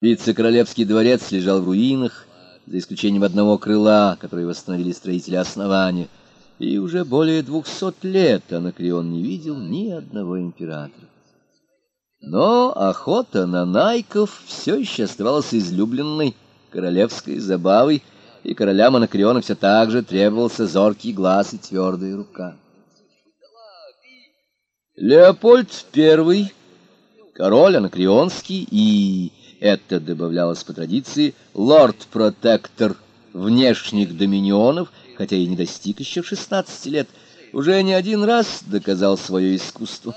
Вице-королевский дворец лежал в руинах, за исключением одного крыла, которое восстановили строители основания, и уже более двухсот лет Анакреон не видел ни одного императора. Но охота на найков все еще оставалась излюбленной королевской забавой, и королям Анакреона все так же требовался зоркий глаз и твердая рука. Леопольд I, король Анакреонский и это добавлялось по традиции, лорд-протектор внешних доминионов, хотя и не достиг еще 16 лет, уже не один раз доказал свое искусство.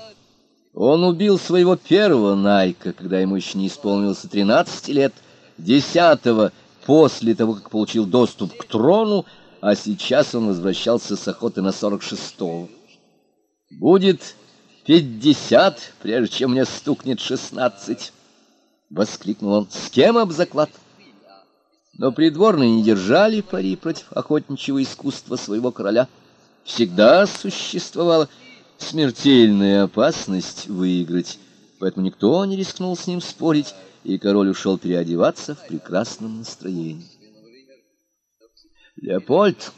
Он убил своего первого Найка, когда ему еще не исполнилось 13 лет, десятого после того, как получил доступ к трону, а сейчас он возвращался с охоты на 46-го. Будет пятьдесят, прежде чем мне стукнет шестнадцать. — воскликнул он. — С кем об заклад? Но придворные не держали пари против охотничьего искусства своего короля. Всегда существовала смертельная опасность выиграть, поэтому никто не рискнул с ним спорить, и король ушел переодеваться в прекрасном настроении. Леопольд,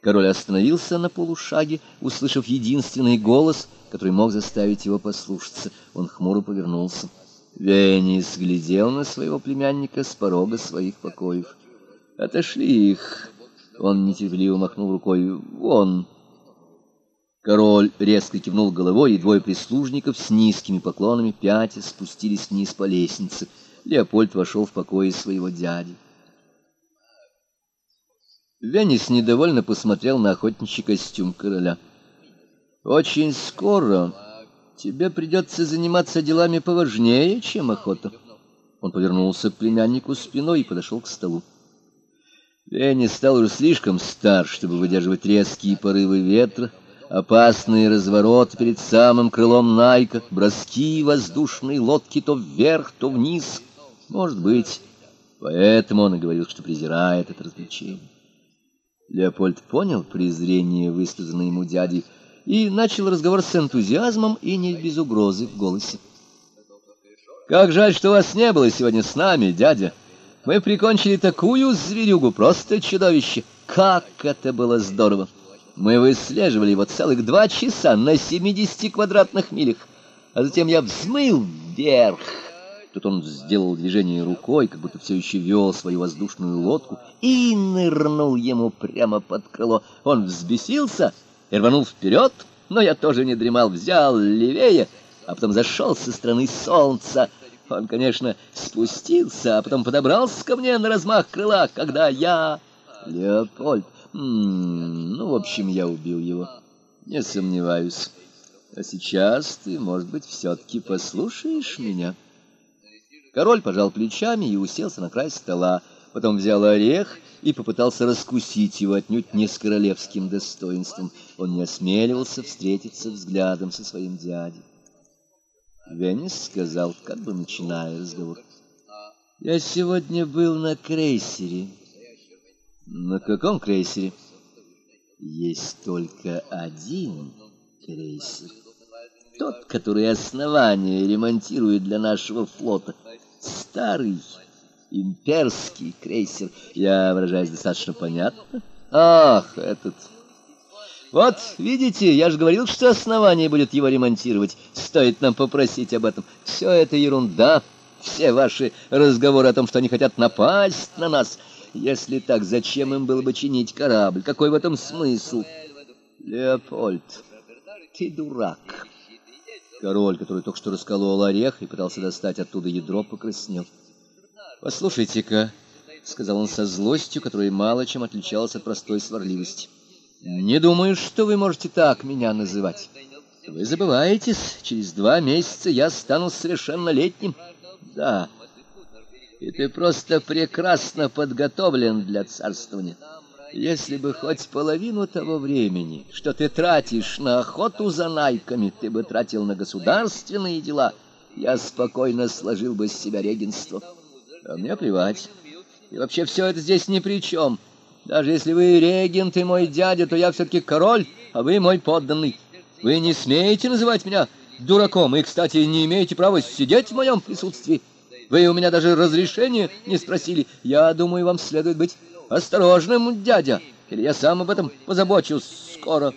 король остановился на полушаге, услышав единственный голос, который мог заставить его послушаться. Он хмуро повернулся. Венис глядел на своего племянника с порога своих покоев. «Отошли их!» Он нетерпеливо махнул рукой. «Вон!» Король резко кивнул головой, и двое прислужников с низкими поклонами пятя спустились вниз по лестнице. Леопольд вошел в покои своего дяди. Венис недовольно посмотрел на охотничий костюм короля. «Очень скоро...» Тебе придется заниматься делами поважнее, чем охота. Он повернулся к племяннику спиной и подошел к столу. Венни стал уже слишком стар, чтобы выдерживать резкие порывы ветра, опасные развороты перед самым крылом Найка, броски воздушной лодки то вверх, то вниз. Может быть, поэтому он и говорил, что презирает это развлечение. Леопольд понял презрение, высказанное ему дядей, и начал разговор с энтузиазмом и не без угрозы в голосе. «Как жаль, что вас не было сегодня с нами, дядя. Мы прикончили такую зверюгу, просто чудовище. Как это было здорово! Мы выслеживали его целых два часа на 70 квадратных милях, а затем я взмыл вверх». Тут он сделал движение рукой, как будто все еще вел свою воздушную лодку, и нырнул ему прямо под крыло. Он взбесился и рванул вперед, но я тоже не дремал, взял левее, а потом зашел со стороны солнца. Он, конечно, спустился, а потом подобрался ко мне на размах крыла, когда я... Леопольд... Ну, в общем, я убил его. Не сомневаюсь. А сейчас ты, может быть, все-таки послушаешь меня?» Король пожал плечами и уселся на край стола, потом взял орех и попытался раскусить его отнюдь не с королевским достоинством. Он не осмеливался встретиться взглядом со своим дядей. Венис сказал, как бы начиная разговор. «Я сегодня был на крейсере». «На каком крейсере?» «Есть только один крейсер. Тот, который основание ремонтирует для нашего флота. Старый» имперский крейсер. Я выражаюсь достаточно понятно. Ах, этот... Вот, видите, я же говорил, что основание будет его ремонтировать. Стоит нам попросить об этом. Все это ерунда. Все ваши разговоры о том, что они хотят напасть на нас. Если так, зачем им было бы чинить корабль? Какой в этом смысл? Леопольд, ты дурак. Король, который только что расколол орех и пытался достать оттуда ядро, покраснел. «Послушайте-ка», — сказал он со злостью, которая мало чем отличалась от простой сварливости, — «не думаю, что вы можете так меня называть. Вы забываетесь, через два месяца я стану совершеннолетним. Да, и ты просто прекрасно подготовлен для царствования. Если бы хоть половину того времени, что ты тратишь на охоту за найками, ты бы тратил на государственные дела, я спокойно сложил бы с себя регенство». А мне плевать. И вообще все это здесь ни при чем. Даже если вы регент и мой дядя, то я все-таки король, а вы мой подданный. Вы не смеете называть меня дураком, и, кстати, не имеете права сидеть в моем присутствии. Вы у меня даже разрешения не спросили. Я думаю, вам следует быть осторожным, дядя, или я сам об этом позабочусь скоро.